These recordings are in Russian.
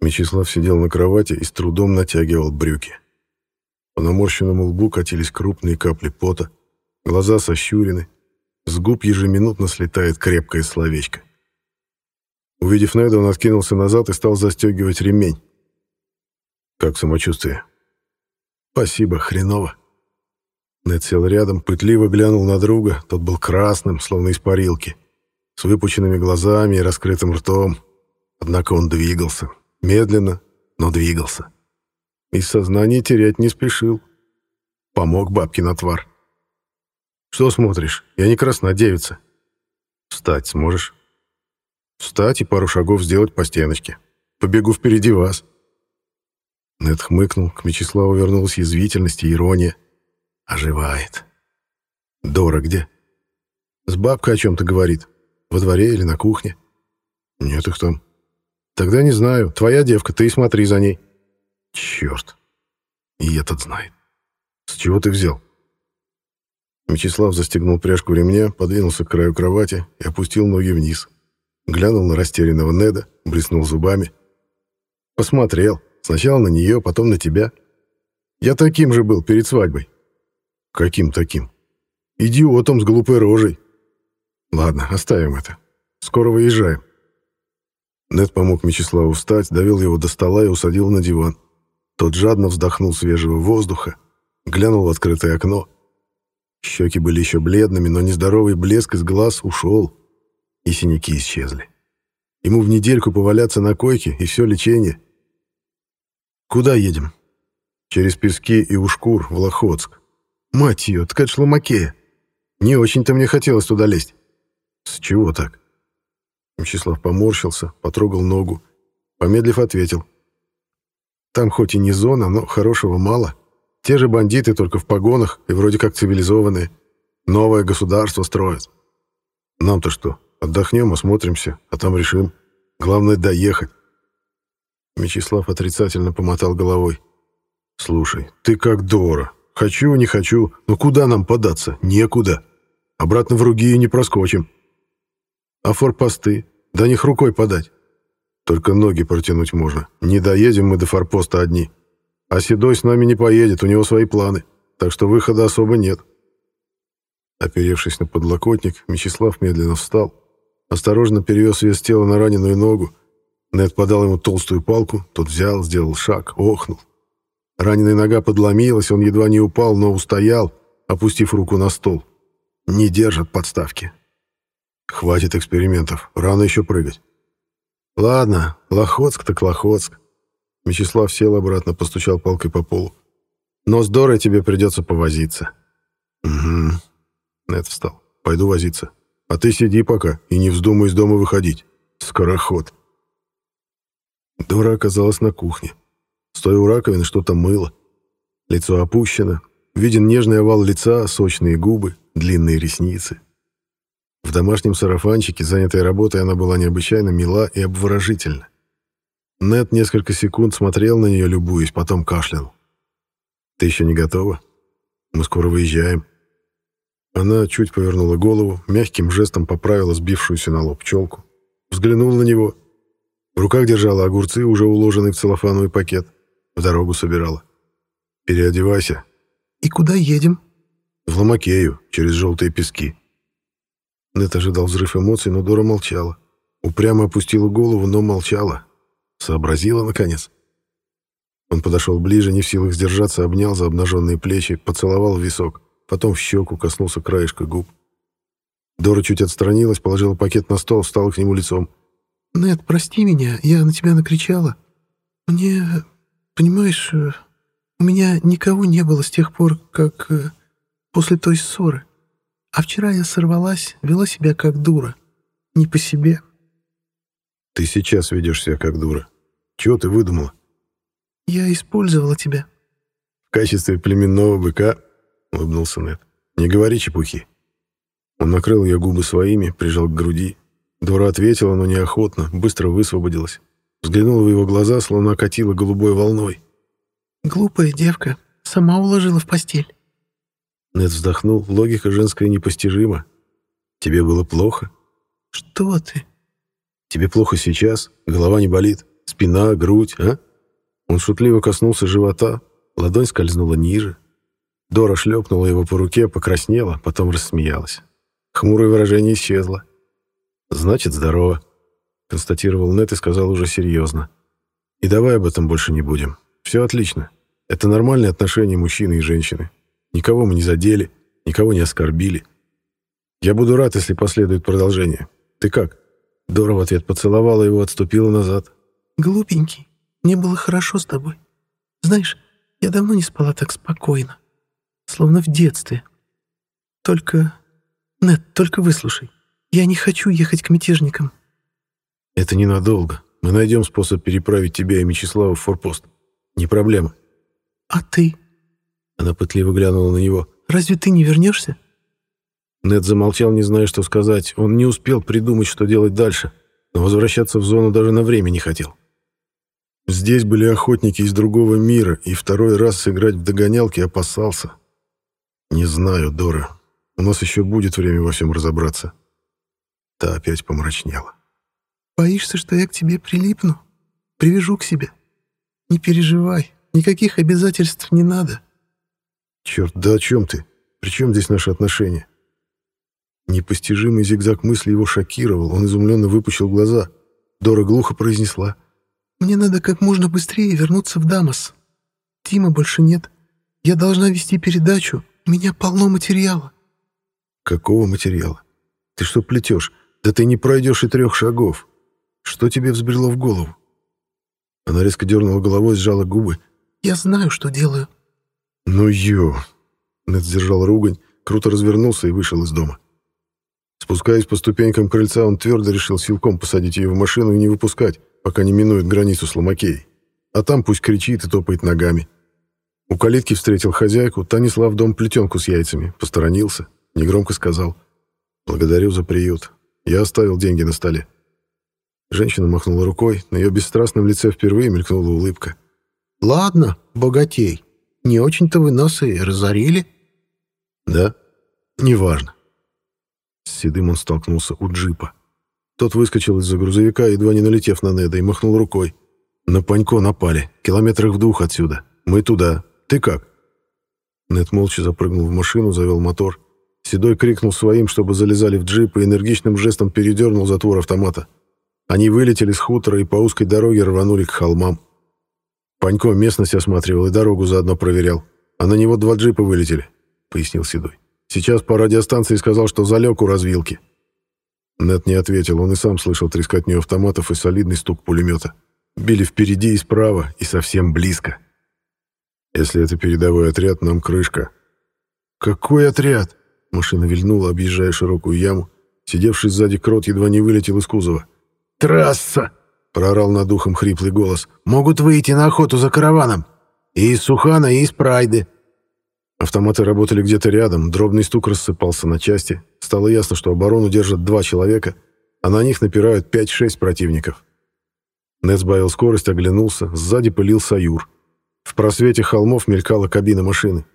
Мечислав сидел на кровати и с трудом натягивал брюки. По наморщенному лбу катились крупные капли пота, глаза сощурены, с губ ежеминутно слетает крепкое словечко. Увидев Неда, он откинулся назад и стал застегивать ремень. «Как самочувствие?» «Спасибо, хреново». Нед сел рядом, пытливо глянул на друга, тот был красным, словно из парилки, с выпученными глазами и раскрытым ртом. Однако он двигался, медленно, но двигался. И сознание терять не спешил. Помог бабкин отвар. «Что смотришь? Я не красна девица». «Встать сможешь?» «Встать и пару шагов сделать по стеночке. Побегу впереди вас». Нед хмыкнул, к Мечиславу вернулась язвительность и ирония. Оживает. Дора где? С бабкой о чем-то говорит. Во дворе или на кухне? Нет их там. Тогда не знаю. Твоя девка, ты и смотри за ней. Черт. И этот знает. С чего ты взял? Мечислав застегнул пряжку ремня, подвинулся к краю кровати и опустил ноги вниз. Глянул на растерянного Неда, блеснул зубами. Посмотрел. Сначала на нее, потом на тебя. Я таким же был перед свадьбой. Каким таким? Идиотом с глупой рожей. Ладно, оставим это. Скоро выезжаем. Нед помог Мечиславу встать, довел его до стола и усадил на диван. Тот жадно вздохнул свежего воздуха, глянул в открытое окно. Щеки были еще бледными, но нездоровый блеск из глаз ушел, и синяки исчезли. Ему в недельку поваляться на койке, и все лечение. «Куда едем?» «Через Пески и Ушкур, в Лохотск. Мать ее, ткать шломакея. Не очень-то мне хотелось туда лезть. С чего так? Мчислав поморщился, потрогал ногу. Помедлив, ответил. Там хоть и не зона, но хорошего мало. Те же бандиты, только в погонах и вроде как цивилизованные. Новое государство строят. Нам-то что? Отдохнем, осмотримся, а там решим. Главное — доехать. Мечислав отрицательно помотал головой. «Слушай, ты как Дора. Хочу, не хочу, но куда нам податься? Некуда. Обратно в Ругию не проскочим. А форпосты? До них рукой подать. Только ноги протянуть можно. Не доедем мы до форпоста одни. А Седой с нами не поедет, у него свои планы. Так что выхода особо нет. Оперевшись на подлокотник, Мечислав медленно встал, осторожно перевез вес тела на раненую ногу. Нед подал ему толстую палку, тот взял, сделал шаг, охнул. Раненая нога подломилась, он едва не упал, но устоял, опустив руку на стол. Не держат подставки. Хватит экспериментов, рано еще прыгать. Ладно, Лохотск так Лохотск. Мечислав сел обратно, постучал палкой по полу. Но с Дорой тебе придется повозиться. Угу. Нед встал. Пойду возиться. А ты сиди пока и не вздумай из дома выходить. Скороход. Дора оказалась на кухне. Стоя у раковины, что-то мыло. Лицо опущено. Виден нежный овал лица, сочные губы, длинные ресницы. В домашнем сарафанчике, занятой работой, она была необычайно мила и обворожительна. Нед несколько секунд смотрел на нее, любуясь, потом кашлянул. «Ты еще не готова? Мы скоро выезжаем». Она чуть повернула голову, мягким жестом поправила сбившуюся на лоб челку, взглянула на него. В руках держала огурцы, уже уложенные в целлофановый пакет. В дорогу собирала. «Переодевайся». «И куда едем?» «В Ломакею, через желтые пески». Нет ожидал взрыв эмоций, но Дора молчала. Упрямо опустила голову, но молчала. Сообразила, наконец. Он подошел ближе, не в силах сдержаться, обнял за обнаженные плечи, поцеловал в висок, потом в щеку, коснулся краешка губ. Дора чуть отстранилась, положила пакет на стол, встала к нему лицом. «Нет, прости меня, я на тебя накричала. Мне Понимаешь, э, у меня никого не было с тех пор, как... Э, после той ссоры. А вчера я сорвалась, вела себя как дура. Не по себе. Ты сейчас ведешь себя как дура. Чего ты выдумала? Я использовала тебя. В качестве племенного быка, улыбнулся Нед. Не говори чепухи. Он накрыл ее губы своими, прижал к груди. Дора ответила, но неохотно, быстро высвободилась. Взглянула в его глаза, словно окатила голубой волной. «Глупая девка. Сама уложила в постель». Нед вздохнул. Логика женская непостижима. «Тебе было плохо?» «Что ты?» «Тебе плохо сейчас? Голова не болит? Спина, грудь, а? Он шутливо коснулся живота, ладонь скользнула ниже. Дора шлепнула его по руке, покраснела, потом рассмеялась. Хмурое выражение исчезло. «Значит, здорово», — констатировал Нет и сказал уже серьезно. «И давай об этом больше не будем. Все отлично. Это нормальные отношения мужчины и женщины. Никого мы не задели, никого не оскорбили. Я буду рад, если последует продолжение. Ты как?» Дора в ответ поцеловала его, отступила назад. «Глупенький, мне было хорошо с тобой. Знаешь, я давно не спала так спокойно. Словно в детстве. Только... Нет, только выслушай. Я не хочу ехать к мятежникам». «Это ненадолго. Мы найдем способ переправить тебя и Мечислава в форпост. Не проблема». «А ты?» Она пытливо глянула на него. «Разве ты не вернешься?» Нед замолчал, не зная, что сказать. Он не успел придумать, что делать дальше, но возвращаться в зону даже на время не хотел. Здесь были охотники из другого мира, и второй раз сыграть в догонялки опасался. «Не знаю, Дора. У нас еще будет время во всем разобраться». Та опять помрачнела. «Боишься, что я к тебе прилипну? Привяжу к себе? Не переживай, никаких обязательств не надо». «Черт, да о чем ты? При чем здесь наши отношения?» Непостижимый зигзаг мысли его шокировал, он изумленно выпучил глаза. Дора глухо произнесла. «Мне надо как можно быстрее вернуться в Дамас. Тима больше нет. Я должна вести передачу. У меня полно материала». «Какого материала? Ты что плетешь? Да ты не пройдешь и трех шагов. Что тебе взбрело в голову?» Она резко дернула головой, сжала губы. «Я знаю, что делаю». «Ну ё!» Нед сдержал ругань, круто развернулся и вышел из дома. Спускаясь по ступенькам крыльца, он твердо решил силком посадить ее в машину и не выпускать, пока не минует границу с Ломакеей. А там пусть кричит и топает ногами. У калитки встретил хозяйку, та несла в дом плетенку с яйцами, посторонился, негромко сказал «Благодарю за приют. Я оставил деньги на столе». Женщина махнула рукой, на ее бесстрастном лице впервые мелькнула улыбка. «Ладно, богатей, не очень-то вы нас и разорили». «Да? Неважно. С Седым он столкнулся у джипа. Тот выскочил из-за грузовика, едва не налетев на Неда, и махнул рукой. «На Панько напали. Километрах в двух отсюда. Мы туда. Ты как?» Нед молча запрыгнул в машину, завел мотор. Седой крикнул своим, чтобы залезали в джип, и энергичным жестом передернул затвор автомата. Они вылетели с хутора и по узкой дороге рванули к холмам. Панько местность осматривал и дорогу заодно проверял. А на него два джипа вылетели, — пояснил Седой. Сейчас по радиостанции сказал, что залег у развилки. Нет не ответил, он и сам слышал трескотню автоматов и солидный стук пулемета. Били впереди и справа, и совсем близко. Если это передовой отряд, нам крышка. Какой отряд? Машина вильнула, объезжая широкую яму. Сидевший сзади крот едва не вылетел из кузова. «Трасса!» — прорал над ухом хриплый голос. «Могут выйти на охоту за караваном. И из Сухана, и из Прайды. Автоматы работали где-то рядом, дробный стук рассыпался на части. Стало ясно, что оборону держат два человека, а на них напирают 5-6 противников. Нед сбавил скорость, оглянулся, сзади пылил Саюр. В просвете холмов мелькала кабина машины.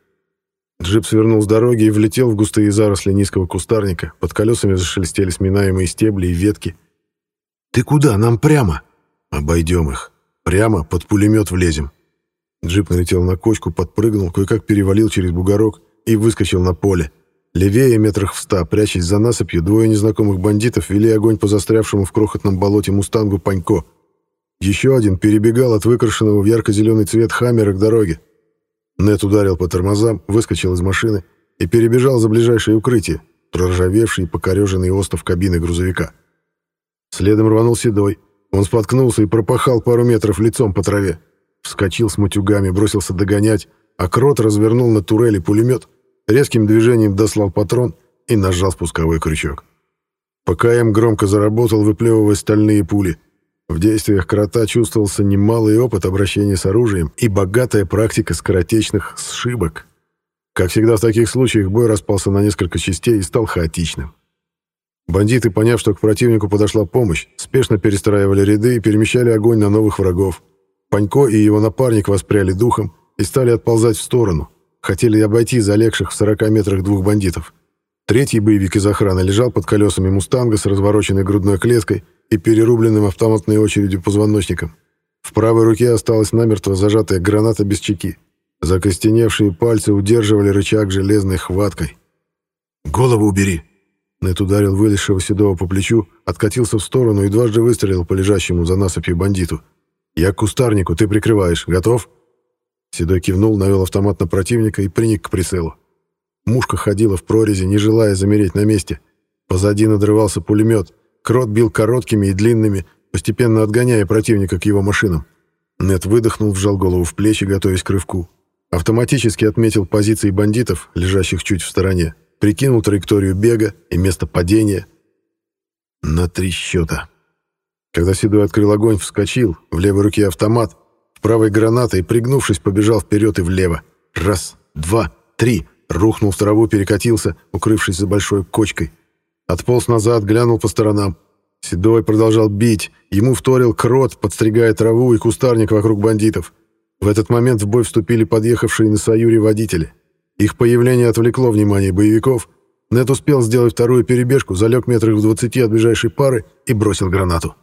Джип свернул с дороги и влетел в густые заросли низкого кустарника. Под колесами зашелестели сминаемые стебли и ветки. «Ты куда? Нам прямо!» «Обойдем их. Прямо под пулемет влезем. Джип налетел на кочку, подпрыгнул, кое-как перевалил через бугорок и выскочил на поле. Левее метрах в ста, прячась за насыпью, двое незнакомых бандитов вели огонь по застрявшему в крохотном болоте мустангу Панько. Еще один перебегал от выкрашенного в ярко-зеленый цвет хаммера к дороге. Нет ударил по тормозам, выскочил из машины и перебежал за ближайшее укрытие, проржавевший и покореженный остов кабины грузовика. Следом рванул Седой. Он споткнулся и пропахал пару метров лицом по траве. Вскочил с матюгами, бросился догонять, а Крот развернул на турели пулемет, резким движением дослал патрон и нажал спусковой крючок. ПКМ громко заработал, выплевывая стальные пули. В действиях Крота чувствовался немалый опыт обращения с оружием и богатая практика скоротечных сшибок. Как всегда в таких случаях, бой распался на несколько частей и стал хаотичным. Бандиты, поняв, что к противнику подошла помощь, спешно перестраивали ряды и перемещали огонь на новых врагов. Панько и его напарник воспряли духом и стали отползать в сторону. Хотели обойти залегших в 40 метрах двух бандитов. Третий боевик из охраны лежал под колесами «Мустанга» с развороченной грудной клеткой и перерубленным автоматной очередью позвоночником. В правой руке осталась намертво зажатая граната без чеки. Закостеневшие пальцы удерживали рычаг железной хваткой. «Голову убери!» Нет ударил вылезшего Седова по плечу, откатился в сторону и дважды выстрелил по лежащему за насыпью бандиту. «Я к кустарнику, ты прикрываешь. Готов?» Седой кивнул, навел автомат на противника и приник к прицелу. Мушка ходила в прорези, не желая замереть на месте. Позади надрывался пулемет. Крот бил короткими и длинными, постепенно отгоняя противника к его машинам. Нет выдохнул, вжал голову в плечи, готовясь к рывку. Автоматически отметил позиции бандитов, лежащих чуть в стороне прикинул траекторию бега и место падения. На три счета. Когда Седой открыл огонь, вскочил, в левой руке автомат, в правой граната и, пригнувшись, побежал вперед и влево. Раз, два, три. Рухнул в траву, перекатился, укрывшись за большой кочкой. Отполз назад, глянул по сторонам. Седой продолжал бить. Ему вторил крот, подстригая траву и кустарник вокруг бандитов. В этот момент в бой вступили подъехавшие на Саюре водители. Их появление отвлекло внимание боевиков. Нет успел сделать вторую перебежку, залег метрах в двадцати от ближайшей пары и бросил гранату.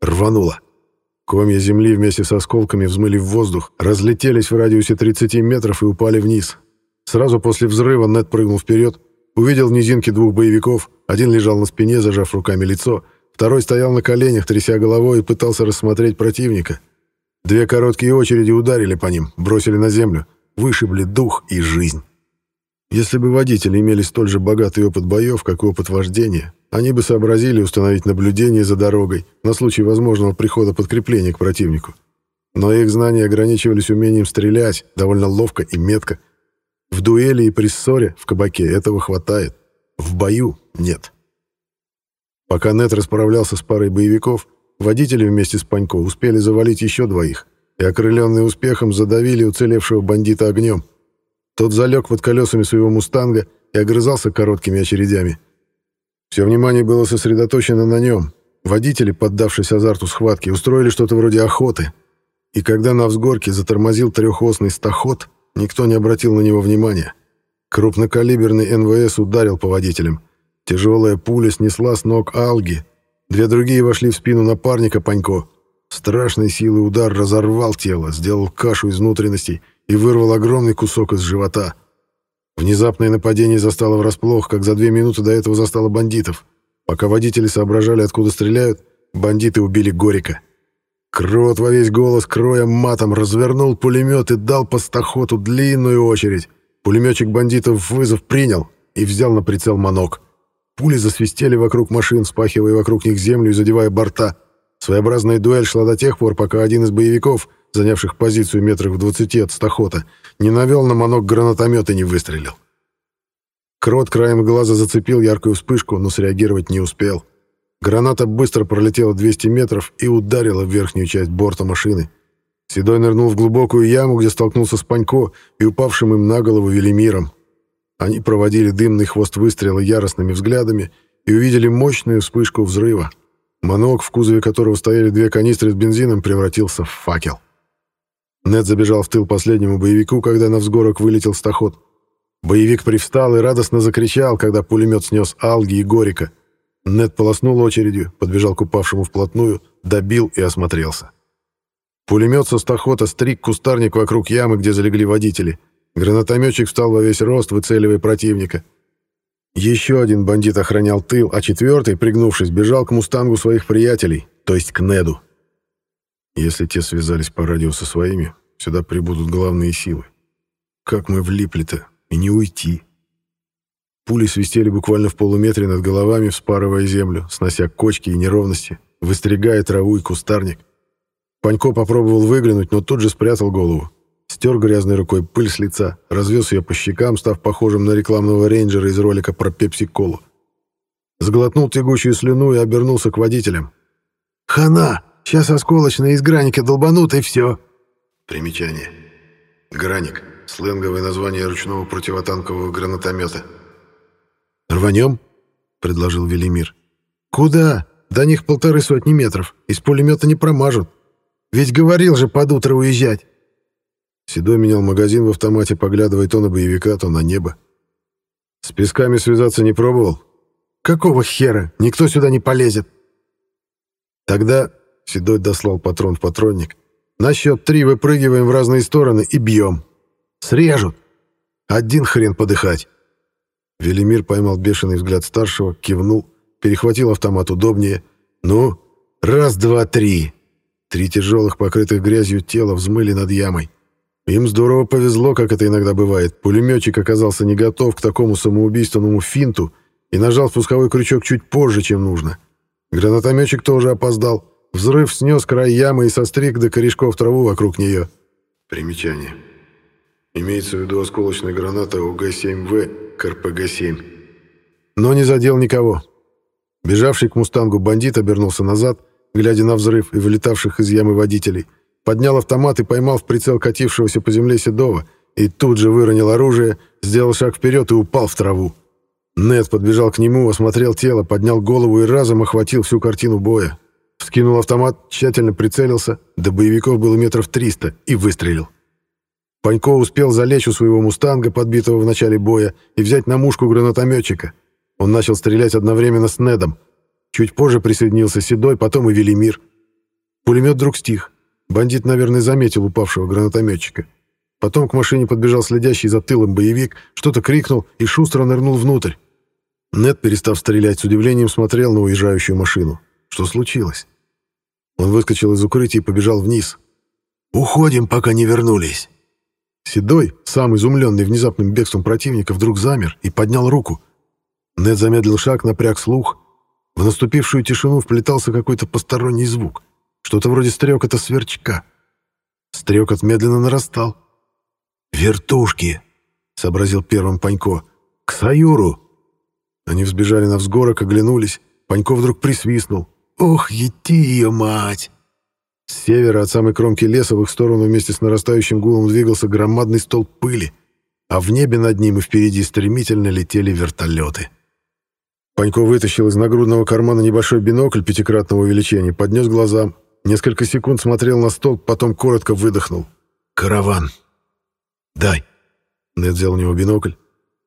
Рвануло. Комья земли вместе с осколками взмыли в воздух, разлетелись в радиусе 30 метров и упали вниз. Сразу после взрыва Нет прыгнул вперед, увидел в низинке двух боевиков. Один лежал на спине, зажав руками лицо, второй стоял на коленях, тряся головой и пытался рассмотреть противника. Две короткие очереди ударили по ним, бросили на землю, вышибли дух и жизнь. Если бы водители имели столь же богатый опыт боев, как и опыт вождения, они бы сообразили установить наблюдение за дорогой на случай возможного прихода подкрепления к противнику. Но их знания ограничивались умением стрелять довольно ловко и метко. В дуэли и при ссоре в кабаке этого хватает. В бою нет. Пока Нет расправлялся с парой боевиков, водители вместе с Панько успели завалить еще двоих и, окрыленные успехом, задавили уцелевшего бандита огнем. Тот залег под колесами своего «Мустанга» и огрызался короткими очередями. Все внимание было сосредоточено на нем. Водители, поддавшись азарту схватки, устроили что-то вроде охоты. И когда на взгорке затормозил трехосный стаход, никто не обратил на него внимания. Крупнокалиберный НВС ударил по водителям. Тяжелая пуля снесла с ног Алги. Две другие вошли в спину напарника Панько. Страшной силой удар разорвал тело, сделал кашу из внутренностей и вырвал огромный кусок из живота. Внезапное нападение застало врасплох, как за две минуты до этого застало бандитов. Пока водители соображали, откуда стреляют, бандиты убили Горика. Крот во весь голос, кроя матом, развернул пулемет и дал по стахоту длинную очередь. Пулеметчик бандитов вызов принял и взял на прицел манок. Пули засвистели вокруг машин, спахивая вокруг них землю и задевая борта. Своеобразная дуэль шла до тех пор, пока один из боевиков — занявших позицию метрах в двадцати от стахота, не навел на манок гранатомет и не выстрелил. Крот краем глаза зацепил яркую вспышку, но среагировать не успел. Граната быстро пролетела 200 метров и ударила в верхнюю часть борта машины. Седой нырнул в глубокую яму, где столкнулся с Панько и упавшим им на голову Велимиром. Они проводили дымный хвост выстрела яростными взглядами и увидели мощную вспышку взрыва. Манок, в кузове которого стояли две канистры с бензином, превратился в факел. Нед забежал в тыл последнему боевику, когда на взгорок вылетел стаход. Боевик привстал и радостно закричал, когда пулемет снес Алги и Горика. Нед полоснул очередью, подбежал к упавшему вплотную, добил и осмотрелся. Пулемет со стахота стриг кустарник вокруг ямы, где залегли водители. Гранатометчик встал во весь рост, выцеливая противника. Еще один бандит охранял тыл, а четвертый, пригнувшись, бежал к мустангу своих приятелей, то есть к Неду. Если те связались по радио со своими, сюда прибудут главные силы. Как мы влипли-то? И не уйти. Пули свистели буквально в полуметре над головами, вспарывая землю, снося кочки и неровности, выстригая траву и кустарник. Панько попробовал выглянуть, но тут же спрятал голову. Стер грязной рукой пыль с лица, развез ее по щекам, став похожим на рекламного рейнджера из ролика про пепси-колу. Сглотнул тягучую слюну и обернулся к водителям. «Хана!» Сейчас осколочные из граника долбанут, и все. Примечание. Граник. Сленговое название ручного противотанкового гранатомета. «Рванем?» — предложил Велимир. «Куда? До них полторы сотни метров. Из пулемета не промажут. Ведь говорил же под утро уезжать». Седой менял магазин в автомате, поглядывая то на боевика, то на небо. «С песками связаться не пробовал?» «Какого хера? Никто сюда не полезет». «Тогда Седой дослал патрон в патронник. На счет три выпрыгиваем в разные стороны и бьем. Срежут. Один хрен подыхать. Велимир поймал бешеный взгляд старшего, кивнул, перехватил автомат удобнее. «Ну, раз, два, три!» Три тяжелых, покрытых грязью тела взмыли над ямой. Им здорово повезло, как это иногда бывает. Пулеметчик оказался не готов к такому самоубийственному финту и нажал спусковой крючок чуть позже, чем нужно. Гранатометчик тоже опоздал. Взрыв снес край ямы и состриг до корешков траву вокруг нее. Примечание. Имеется в виду осколочная граната УГ-7В к РПГ-7. Но не задел никого. Бежавший к «Мустангу» бандит обернулся назад, глядя на взрыв и вылетавших из ямы водителей – поднял автомат и поймал в прицел катившегося по земле Седова, и тут же выронил оружие, сделал шаг вперед и упал в траву. Нед подбежал к нему, осмотрел тело, поднял голову и разом охватил всю картину боя. Вскинул автомат, тщательно прицелился, до боевиков было метров триста, и выстрелил. Панько успел залечь у своего «Мустанга», подбитого в начале боя, и взять на мушку гранатометчика. Он начал стрелять одновременно с Недом. Чуть позже присоединился Седой, потом и Велимир. Пулемет вдруг стих. Бандит, наверное, заметил упавшего гранатометчика. Потом к машине подбежал следящий за тылом боевик, что-то крикнул и шустро нырнул внутрь. Нед, перестав стрелять, с удивлением смотрел на уезжающую машину. Что случилось? Он выскочил из укрытия и побежал вниз. «Уходим, пока не вернулись!» Седой, сам изумленный внезапным бегством противника, вдруг замер и поднял руку. Нед замедлил шаг, напряг слух. В наступившую тишину вплетался какой-то посторонний звук — что-то вроде стрекота сверчка. Стрекот медленно нарастал. «Вертушки!» — сообразил первым Панько. «К Саюру!» Они взбежали на взгорок, оглянулись. Панько вдруг присвистнул. «Ох, ети ее мать!» С севера от самой кромки леса в их сторону вместе с нарастающим гулом двигался громадный столб пыли, а в небе над ним и впереди стремительно летели вертолеты. Панько вытащил из нагрудного кармана небольшой бинокль пятикратного увеличения, поднес глазам, Несколько секунд смотрел на стол, потом коротко выдохнул. «Караван! Дай!» Нед взял у него бинокль.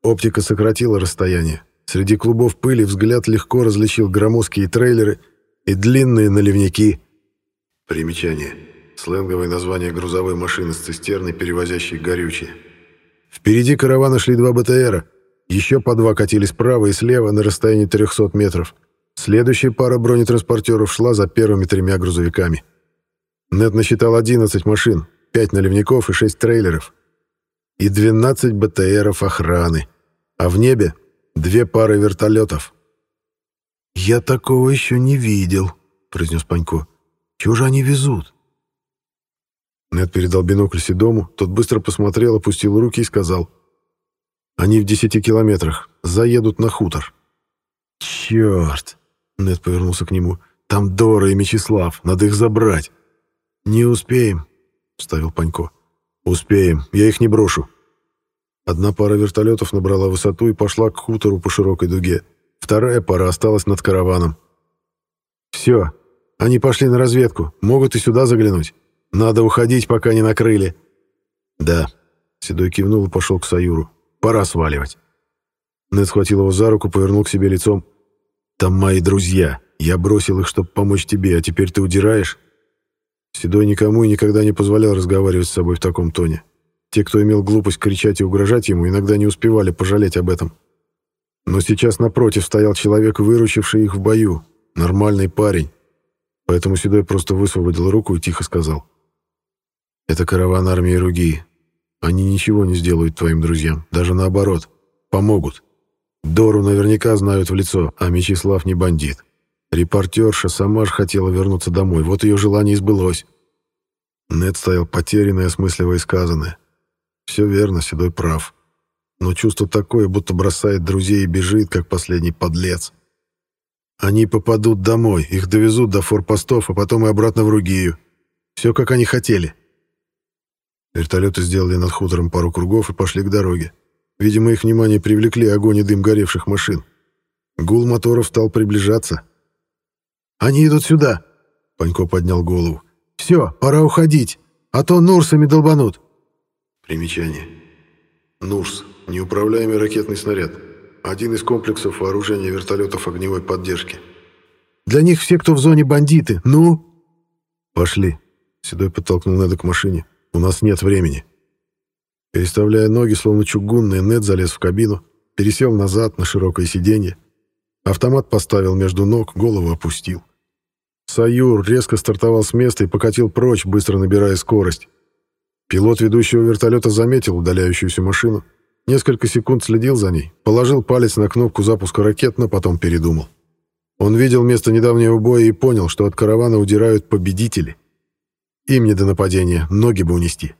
Оптика сократила расстояние. Среди клубов пыли взгляд легко различил громоздкие трейлеры и длинные наливники. Примечание. Сленговое название грузовой машины с цистерной, перевозящей горючее. Впереди каравана шли два БТРа. Еще по два катили справа и слева на расстоянии 300 метров. Следующая пара бронетранспортеров шла за первыми тремя грузовиками. Нет насчитал 11 машин, 5 наливников и 6 трейлеров. И 12 БТРов охраны. А в небе две пары вертолетов. «Я такого еще не видел», — произнес Панько. «Чего же они везут?» Нед передал бинокль Седому, тот быстро посмотрел, опустил руки и сказал. «Они в десяти километрах, заедут на хутор». «Черт!» Нед повернулся к нему. «Там Дора и Мечислав. Надо их забрать». «Не успеем», — вставил Панько. «Успеем. Я их не брошу». Одна пара вертолетов набрала высоту и пошла к хутору по широкой дуге. Вторая пара осталась над караваном. «Все. Они пошли на разведку. Могут и сюда заглянуть. Надо уходить, пока не накрыли». «Да». Седой кивнул и пошел к Саюру. «Пора сваливать». Нед схватил его за руку, повернул к себе лицом. Там мои друзья. Я бросил их, чтобы помочь тебе, а теперь ты удираешь?» Седой никому и никогда не позволял разговаривать с собой в таком тоне. Те, кто имел глупость кричать и угрожать ему, иногда не успевали пожалеть об этом. Но сейчас напротив стоял человек, выручивший их в бою. Нормальный парень. Поэтому Седой просто высвободил руку и тихо сказал. «Это караван армии Ругии. Они ничего не сделают твоим друзьям. Даже наоборот. Помогут. Дору наверняка знают в лицо, а Мечислав не бандит. Репортерша сама же хотела вернуться домой, вот ее желание сбылось. Нед стоял потерянный, осмысливая сказанное. Все верно, Седой прав. Но чувство такое, будто бросает друзей и бежит, как последний подлец. Они попадут домой, их довезут до форпостов, а потом и обратно в Ругию. Все, как они хотели. Вертолеты сделали над хутором пару кругов и пошли к дороге. Видимо, их внимание привлекли огонь и дым горевших машин. Гул моторов стал приближаться. «Они идут сюда!» Панько поднял голову. «Все, пора уходить, а то Нурсами долбанут!» Примечание. Нурс. Неуправляемый ракетный снаряд. Один из комплексов вооружения вертолетов огневой поддержки. «Для них все, кто в зоне бандиты. Ну?» «Пошли». Седой подтолкнул Неда к машине. «У нас нет времени». Переставляя ноги, словно чугунный, Нед залез в кабину, пересел назад на широкое сиденье. Автомат поставил между ног, голову опустил. Саюр резко стартовал с места и покатил прочь, быстро набирая скорость. Пилот ведущего вертолета заметил удаляющуюся машину, несколько секунд следил за ней, положил палец на кнопку запуска ракет, но потом передумал. Он видел место недавнего боя и понял, что от каравана удирают победители. Им не до нападения, ноги бы унести.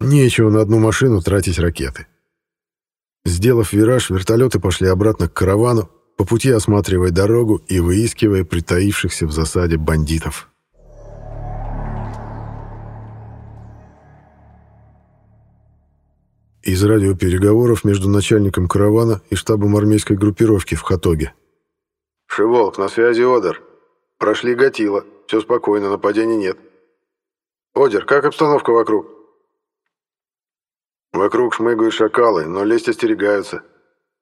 Нечего на одну машину тратить ракеты. Сделав вираж, вертолеты пошли обратно к каравану, по пути осматривая дорогу и выискивая притаившихся в засаде бандитов. Из радиопереговоров между начальником каравана и штабом армейской группировки в Хатоге. «Шиволк, на связи Одер. Прошли Гатила. Все спокойно, нападений нет. Одер, как обстановка вокруг?» Вокруг шмыгают шакалы, но лезть остерегаются.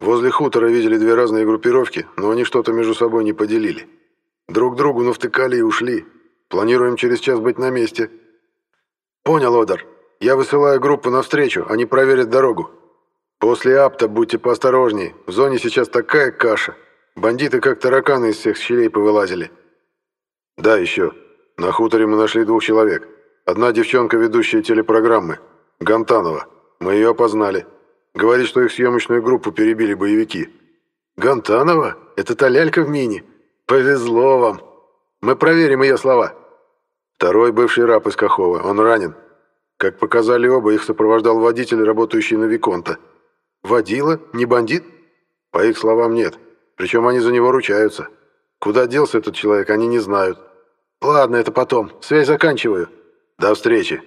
Возле хутора видели две разные группировки, но они что-то между собой не поделили. Друг другу навтыкали и ушли. Планируем через час быть на месте. Понял, Одар. Я высылаю группу навстречу, они проверят дорогу. После апта будьте поосторожнее. В зоне сейчас такая каша. Бандиты как тараканы из всех щелей повылазили. Да, еще. На хуторе мы нашли двух человек. Одна девчонка, ведущая телепрограммы. Гантанова. Мы ее опознали. Говорит, что их съемочную группу перебили боевики. Гантанова? Это та лялька в мини? Повезло вам. Мы проверим ее слова. Второй бывший раб из Кахова. Он ранен. Как показали оба, их сопровождал водитель, работающий на Виконта. Водила? Не бандит? По их словам, нет. Причем они за него ручаются. Куда делся этот человек, они не знают. Ладно, это потом. Связь заканчиваю. До встречи.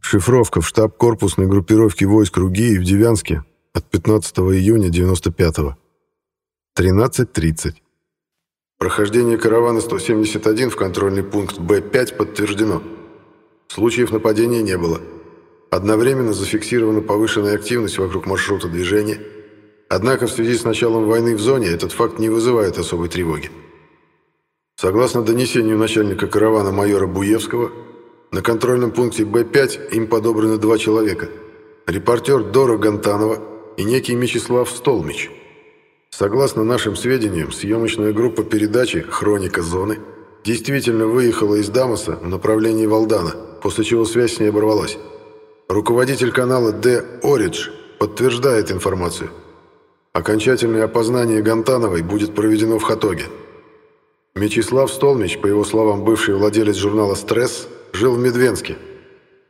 Шифровка в штаб корпусной группировки войск Ругии в Девянске от 15 июня 95-го. 13.30. Прохождение каравана 171 в контрольный пункт Б5 подтверждено. Случаев нападения не было. Одновременно зафиксирована повышенная активность вокруг маршрута движения. Однако в связи с началом войны в зоне этот факт не вызывает особой тревоги. Согласно донесению начальника каравана майора Буевского, на контрольном пункте Б5 им подобраны два человека. Репортер Дора Гантанова и некий Мечислав Столмич. Согласно нашим сведениям, съемочная группа передачи «Хроника зоны» действительно выехала из Дамаса в направлении Валдана, после чего связь с ней оборвалась. Руководитель канала Д. Оридж подтверждает информацию. Окончательное опознание Гантановой будет проведено в Хатоге. Мечислав Столмич, по его словам, бывший владелец журнала «Стресс», жил в Медвенске.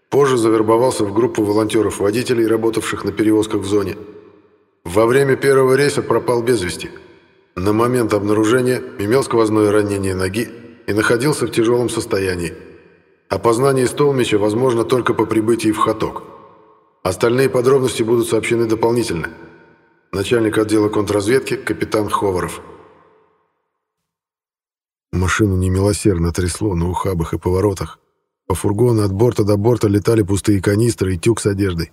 Позже завербовался в группу волонтеров-водителей, работавших на перевозках в зоне. Во время первого рейса пропал без вести. На момент обнаружения имел сквозное ранение ноги и находился в тяжелом состоянии. Опознание Столмича возможно только по прибытии в Хаток. Остальные подробности будут сообщены дополнительно. Начальник отдела контрразведки капитан Ховаров. Машину немилосердно трясло на ухабах и поворотах. По фургону от борта до борта летали пустые канистры и тюк с одеждой.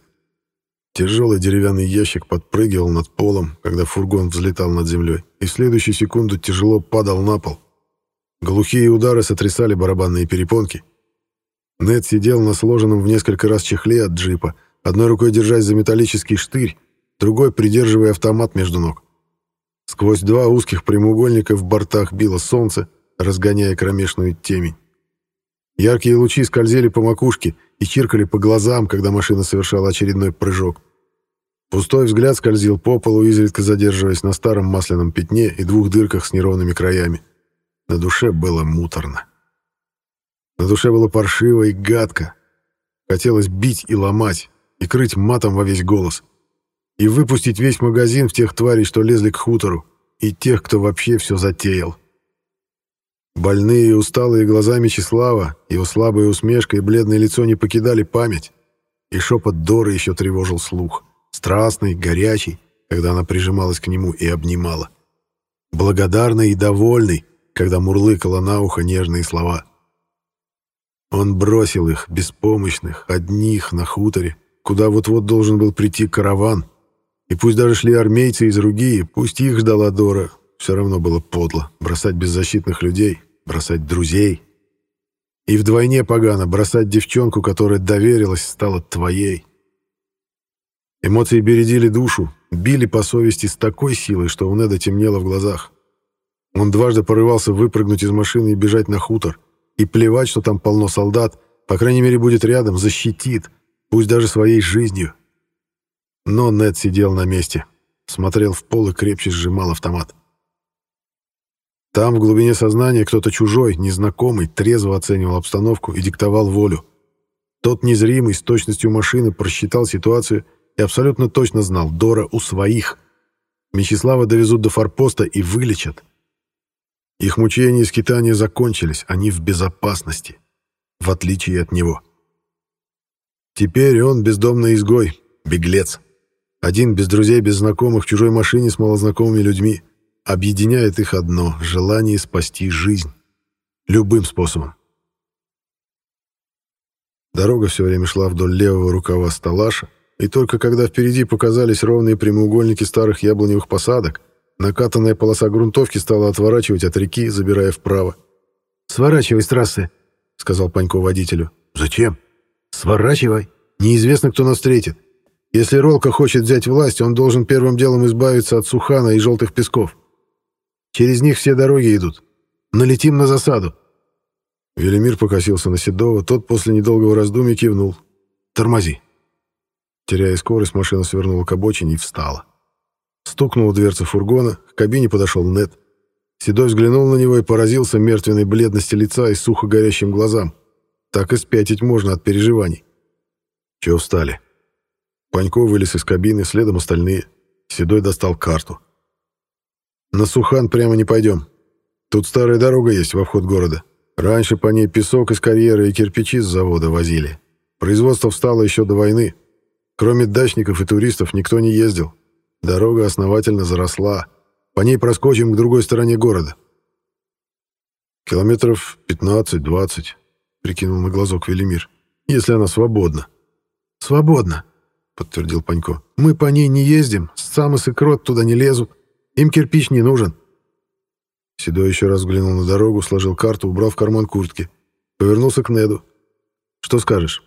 Тяжелый деревянный ящик подпрыгивал над полом, когда фургон взлетал над землей, и в следующую секунду тяжело падал на пол. Глухие удары сотрясали барабанные перепонки. Нед сидел на сложенном в несколько раз чехле от джипа, одной рукой держась за металлический штырь, другой придерживая автомат между ног. Сквозь два узких прямоугольника в бортах било солнце, разгоняя кромешную темень. Яркие лучи скользили по макушке и чиркали по глазам, когда машина совершала очередной прыжок. Пустой взгляд скользил по полу, изредка задерживаясь на старом масляном пятне и двух дырках с неровными краями. На душе было муторно. На душе было паршиво и гадко. Хотелось бить и ломать, и крыть матом во весь голос. И выпустить весь магазин в тех тварей, что лезли к хутору, и тех, кто вообще все затеял. Больные и усталые глаза Мечислава, его слабая усмешка и бледное лицо не покидали память, и шепот Доры еще тревожил слух, страстный, горячий, когда она прижималась к нему и обнимала. Благодарный и довольный, когда мурлыкала на ухо нежные слова. Он бросил их, беспомощных, одних, на хуторе, куда вот-вот должен был прийти караван, и пусть даже шли армейцы из Ругии, пусть их ждала Дора, все равно было подло. Бросать беззащитных людей, бросать друзей. И вдвойне погано бросать девчонку, которая доверилась, стала твоей. Эмоции бередили душу, били по совести с такой силой, что у Неда темнело в глазах. Он дважды порывался выпрыгнуть из машины и бежать на хутор. И плевать, что там полно солдат, по крайней мере, будет рядом, защитит, пусть даже своей жизнью. Но Нед сидел на месте, смотрел в пол и крепче сжимал автомат. Там, в глубине сознания, кто-то чужой, незнакомый, трезво оценивал обстановку и диктовал волю. Тот незримый, с точностью машины, просчитал ситуацию и абсолютно точно знал, Дора у своих. Мечислава довезут до форпоста и вылечат. Их мучения и скитания закончились, они в безопасности, в отличие от него. Теперь он бездомный изгой, беглец. Один без друзей, без знакомых, в чужой машине с малознакомыми людьми. Объединяет их одно — желание спасти жизнь. Любым способом. Дорога все время шла вдоль левого рукава сталаша, и только когда впереди показались ровные прямоугольники старых яблоневых посадок, накатанная полоса грунтовки стала отворачивать от реки, забирая вправо. «Сворачивай с трассы», — сказал Панько водителю. «Зачем?» «Сворачивай. Неизвестно, кто нас встретит. Если Ролка хочет взять власть, он должен первым делом избавиться от Сухана и Желтых Песков. Через них все дороги идут. Налетим на засаду». Велимир покосился на Седова, тот после недолгого раздумья кивнул. «Тормози». Теряя скорость, машина свернула к обочине и встала. Стукнула дверца фургона, к кабине подошел Нед. Седой взглянул на него и поразился мертвенной бледности лица и сухо горящим глазам. Так и спятить можно от переживаний. Чего встали? Панько вылез из кабины, следом остальные. Седой достал карту. На Сухан прямо не пойдем. Тут старая дорога есть во вход города. Раньше по ней песок из карьера и кирпичи с завода возили. Производство встало еще до войны. Кроме дачников и туристов никто не ездил. Дорога основательно заросла. По ней проскочим к другой стороне города. Километров 15-20, прикинул на глазок Велимир. Если она свободна. Свободна, подтвердил Панько. Мы по ней не ездим, Самос и Крот туда не лезут. Им кирпич не нужен. Седой еще раз взглянул на дорогу, сложил карту, убрал в карман куртки. Повернулся к Неду. «Что скажешь?»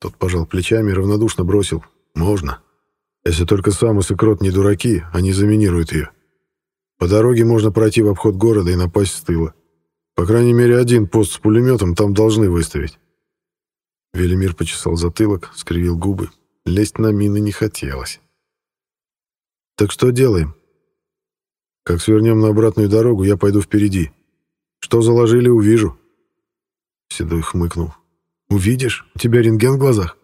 Тот пожал плечами и равнодушно бросил. «Можно. Если только Самос и Крот не дураки, они заминируют ее. По дороге можно пройти в обход города и напасть с тыла. По крайней мере, один пост с пулеметом там должны выставить». Велимир почесал затылок, скривил губы. Лезть на мины не хотелось. «Так что делаем?» «Как свернем на обратную дорогу, я пойду впереди. Что заложили, увижу». Седой хмыкнул. Увидишь, у тебя рентген в глазах.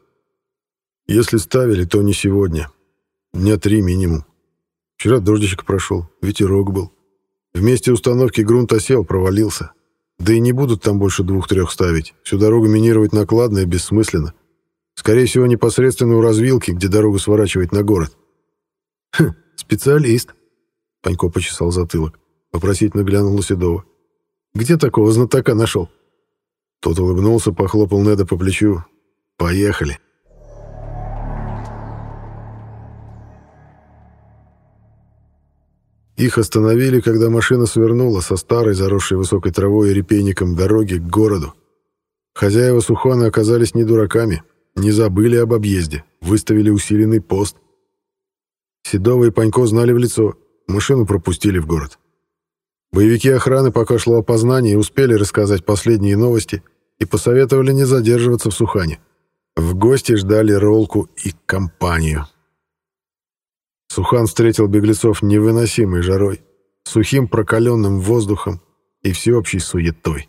Если ставили, то не сегодня. Дня три минимум. Вчера дождичек прошел, ветерок был. В месте установки грунт осел, провалился. Да и не будут там больше двух-трех ставить. Всю дорогу минировать накладно и бессмысленно. Скорее всего, непосредственно у развилки, где дорога сворачивает на город. «Хм, специалист», — Панько почесал затылок. Вопросительно глянул на Седова. «Где такого знатока нашел?» Тот улыбнулся, похлопал Неда по плечу. «Поехали». Их остановили, когда машина свернула со старой, заросшей высокой травой и репейником дороги к городу. Хозяева Сухана оказались не дураками, не забыли об объезде, выставили усиленный пост. Седова и Панько знали в лицо, машину пропустили в город. Боевики охраны, пока шло опознание, успели рассказать последние новости – и посоветовали не задерживаться в Сухане. В гости ждали Ролку и компанию. Сухан встретил беглецов невыносимой жарой, сухим прокаленным воздухом и всеобщей суетой.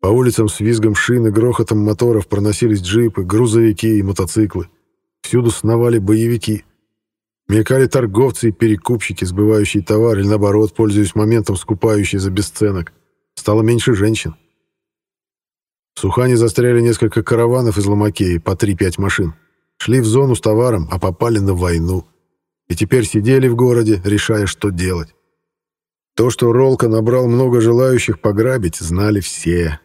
По улицам с визгом шин и грохотом моторов проносились джипы, грузовики и мотоциклы. Всюду сновали боевики. Мелькали торговцы и перекупщики, сбывающие товар или, наоборот, пользуясь моментом, скупающие за бесценок. Стало меньше женщин. В Сухане застряли несколько караванов из Ломакеи, по 3-5 машин. Шли в зону с товаром, а попали на войну. И теперь сидели в городе, решая, что делать. То, что Ролка набрал много желающих пограбить, знали все.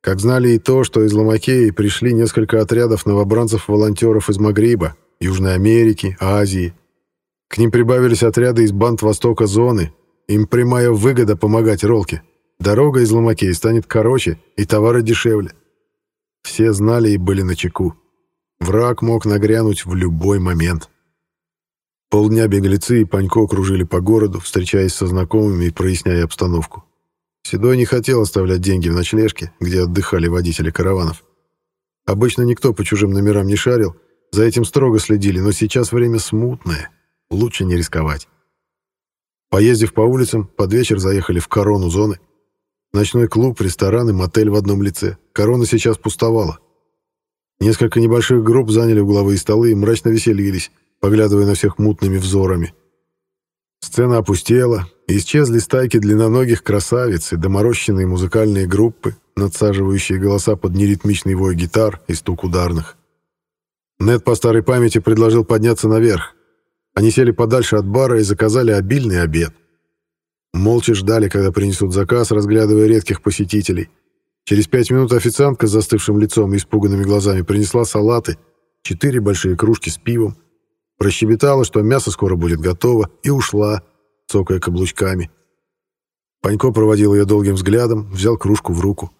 Как знали и то, что из Ломакеи пришли несколько отрядов новобранцев-волонтеров из Магриба, Южной Америки, Азии. К ним прибавились отряды из банд Востока зоны, Им прямая выгода помогать Ролке. Дорога из Ломакей станет короче и товары дешевле. Все знали и были на чеку. Враг мог нагрянуть в любой момент. Полдня беглецы и Панько кружили по городу, встречаясь со знакомыми и проясняя обстановку. Седой не хотел оставлять деньги в ночлежке, где отдыхали водители караванов. Обычно никто по чужим номерам не шарил, за этим строго следили, но сейчас время смутное, лучше не рисковать. Поездив по улицам, под вечер заехали в корону зоны. Ночной клуб, ресторан и мотель в одном лице. Корона сейчас пустовала. Несколько небольших групп заняли угловые столы и мрачно веселились, поглядывая на всех мутными взорами. Сцена опустела, исчезли стайки длинноногих красавиц и доморощенные музыкальные группы, надсаживающие голоса под неритмичный вой гитар и стук ударных. Нед по старой памяти предложил подняться наверх. Они сели подальше от бара и заказали обильный обед. Молча ждали, когда принесут заказ, разглядывая редких посетителей. Через пять минут официантка с застывшим лицом и испуганными глазами принесла салаты, четыре большие кружки с пивом, прощебетала, что мясо скоро будет готово, и ушла, цокая каблучками. Панько проводил ее долгим взглядом, взял кружку в руку.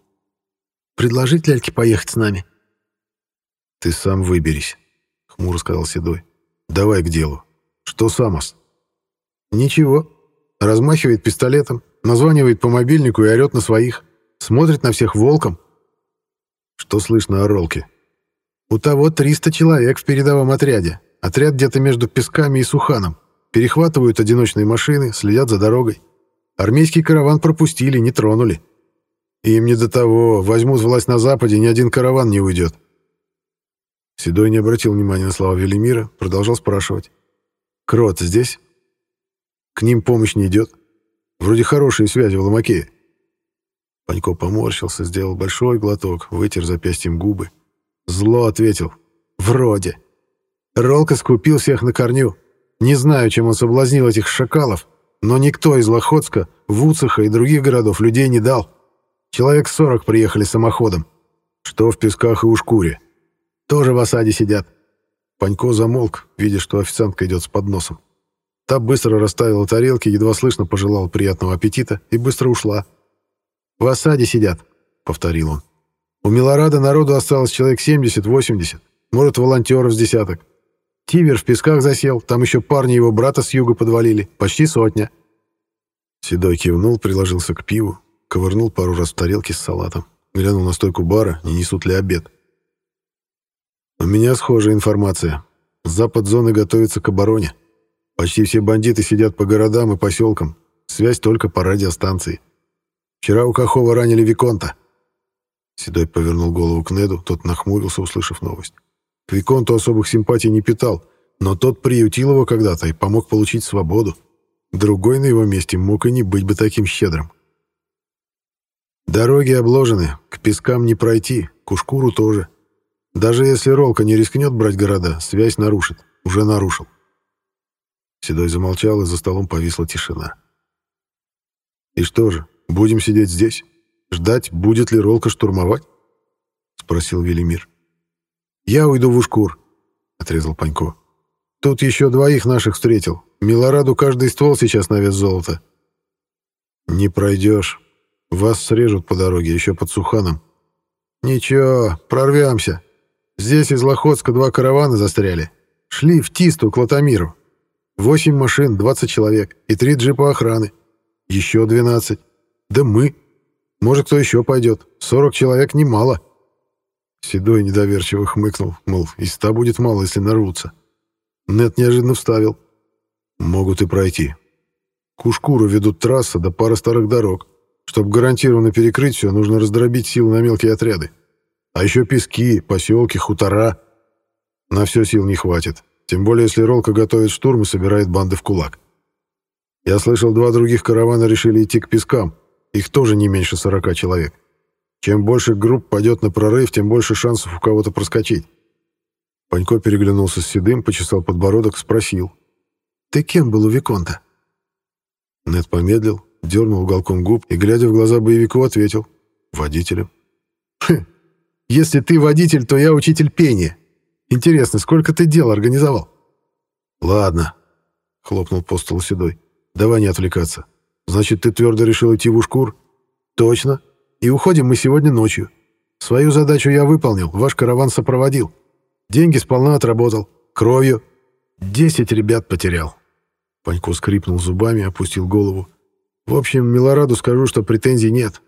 «Предложить Ляльке поехать с нами?» «Ты сам выберись», — хмуро сказал Седой. «Давай к делу. Что Самос?» «Ничего. Размахивает пистолетом, названивает по мобильнику и орет на своих. Смотрит на всех волком». «Что слышно о Ролке?» «У того 300 человек в передовом отряде. Отряд где-то между Песками и Суханом. Перехватывают одиночные машины, следят за дорогой. Армейский караван пропустили, не тронули. Им не до того. Возьмут власть на Западе, ни один караван не уйдет. Седой не обратил внимания на слова Велимира, продолжал спрашивать. «Крот здесь?» «К ним помощь не идет. Вроде хорошие связи в Ломакее». Панько поморщился, сделал большой глоток, вытер запястьем губы. Зло ответил. «Вроде». Ролка скупил всех на корню. Не знаю, чем он соблазнил этих шакалов, но никто из Лохотска, Вуцеха и других городов людей не дал. Человек сорок приехали самоходом. Что в Песках и Ушкуре. Тоже в осаде сидят. Панько замолк, видя, что официантка идет с подносом. Та быстро расставила тарелки, едва слышно пожелала приятного аппетита и быстро ушла. «В осаде сидят», — повторил он. «У Милорада народу осталось человек 70-80, может, волонтеров с десяток. Тивер в песках засел, там еще парни его брата с юга подвалили, почти сотня». Седой кивнул, приложился к пиву, ковырнул пару раз в тарелке с салатом, глянул на стойку бара, не несут ли обед. «У меня схожая информация. Запад зоны готовится к обороне. Почти все бандиты сидят по городам и поселкам. Связь только по радиостанции. Вчера у Кахова ранили Виконта». Седой повернул голову к Неду, тот нахмурился, услышав новость. К Виконту особых симпатий не питал, но тот приютил его когда-то и помог получить свободу. Другой на его месте мог и не быть бы таким щедрым. Дороги обложены, к пескам не пройти, к Ушкуру тоже. Даже если Ролка не рискнет брать города, связь нарушит. Уже нарушил. Седой замолчал, и за столом повисла тишина. «И что же, будем сидеть здесь? Ждать, будет ли Ролка штурмовать?» — спросил Велимир. «Я уйду в Ушкур», — отрезал Панько. «Тут еще двоих наших встретил. Милораду каждый ствол сейчас на вес золота». «Не пройдешь. Вас срежут по дороге, еще под Суханом». «Ничего, прорвемся. Здесь из Лохотска два каравана застряли. Шли в Тисту к Латамиру. Восемь машин, двадцать человек и три джипа охраны. Еще двенадцать. Да мы. Может, кто еще пойдет. Сорок человек немало». Седой недоверчиво хмыкнул, мол, и ста будет мало, если нарвутся. Нет неожиданно вставил. Могут и пройти. Кушкуру ведут трасса до пары старых дорог. Чтобы гарантированно перекрыть все, нужно раздробить силы на мелкие отряды. А еще пески, поселки, хутора. На все сил не хватит. Тем более, если Ролка готовит штурм и собирает банды в кулак. Я слышал, два других каравана решили идти к пескам. Их тоже не меньше сорока человек. Чем больше групп пойдет на прорыв, тем больше шансов у кого-то проскочить. Панько переглянулся с Седым, почесал подбородок, спросил. «Ты кем был у Виконта?» Нед помедлил, дернул уголком губ и, глядя в глаза боевику, ответил. «Водителем». «Хм, если ты водитель, то я учитель пения. Интересно, сколько ты дел организовал?» «Ладно», — хлопнул по столу Седой. «Давай не отвлекаться. Значит, ты твердо решил идти в Ушкур? Точно. И уходим мы сегодня ночью. Свою задачу я выполнил, ваш караван сопроводил. Деньги сполна отработал. Кровью. Десять ребят потерял. Панько скрипнул зубами, опустил голову. В общем, Милораду скажу, что претензий нет.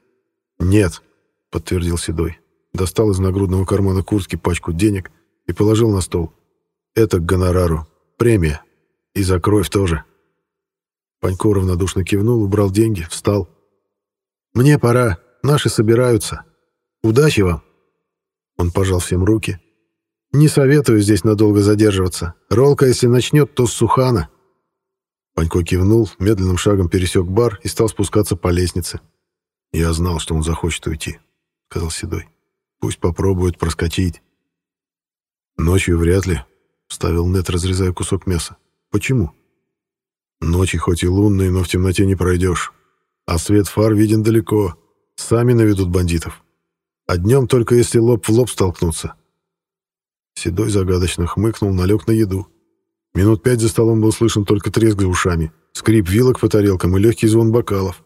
Нет, подтвердил Седой. Достал из нагрудного кармана куртки пачку денег и положил на стол. Это к гонорару. Премия. И за кровь тоже. Панько равнодушно кивнул, убрал деньги, встал. «Мне пора. Наши собираются. Удачи вам!» Он пожал всем руки. «Не советую здесь надолго задерживаться. Ролка, если начнет, то с Сухана». Панько кивнул, медленным шагом пересек бар и стал спускаться по лестнице. «Я знал, что он захочет уйти», — сказал Седой. «Пусть попробует проскочить». «Ночью вряд ли», — вставил Нет, разрезая кусок мяса. «Почему?» «Ночи хоть и лунные, но в темноте не пройдешь. А свет фар виден далеко. Сами наведут бандитов. А днем только если лоб в лоб столкнуться». Седой загадочно хмыкнул, налег на еду. Минут пять за столом был слышен только треск за ушами, скрип вилок по тарелкам и легкий звон бокалов.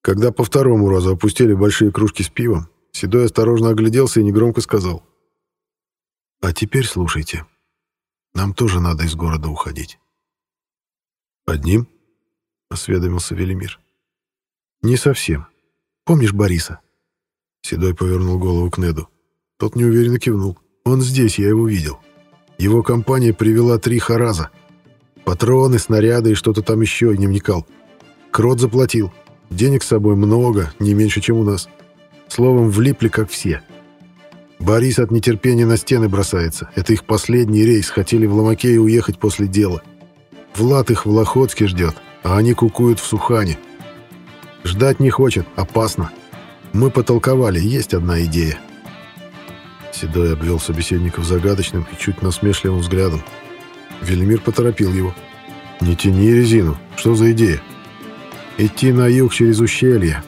Когда по второму разу опустили большие кружки с пивом, Седой осторожно огляделся и негромко сказал. «А теперь слушайте. Нам тоже надо из города уходить». «Одним?» — осведомился Велимир. «Не совсем. Помнишь Бориса?» Седой повернул голову к Неду. Тот неуверенно кивнул. «Он здесь, я его видел». Его компания привела три хараза. Патроны, снаряды и что-то там еще, не вникал. Крот заплатил. Денег с собой много, не меньше, чем у нас. Словом, влипли, как все. Борис от нетерпения на стены бросается. Это их последний рейс, хотели в Ломакее уехать после дела. Влад их в Лохотске ждет, а они кукуют в Сухане. Ждать не хочет, опасно. Мы потолковали, есть одна идея. Седой обвел собеседников загадочным и чуть насмешливым взглядом. Велимир поторопил его. «Не тяни резину. Что за идея?» «Идти на юг через ущелье,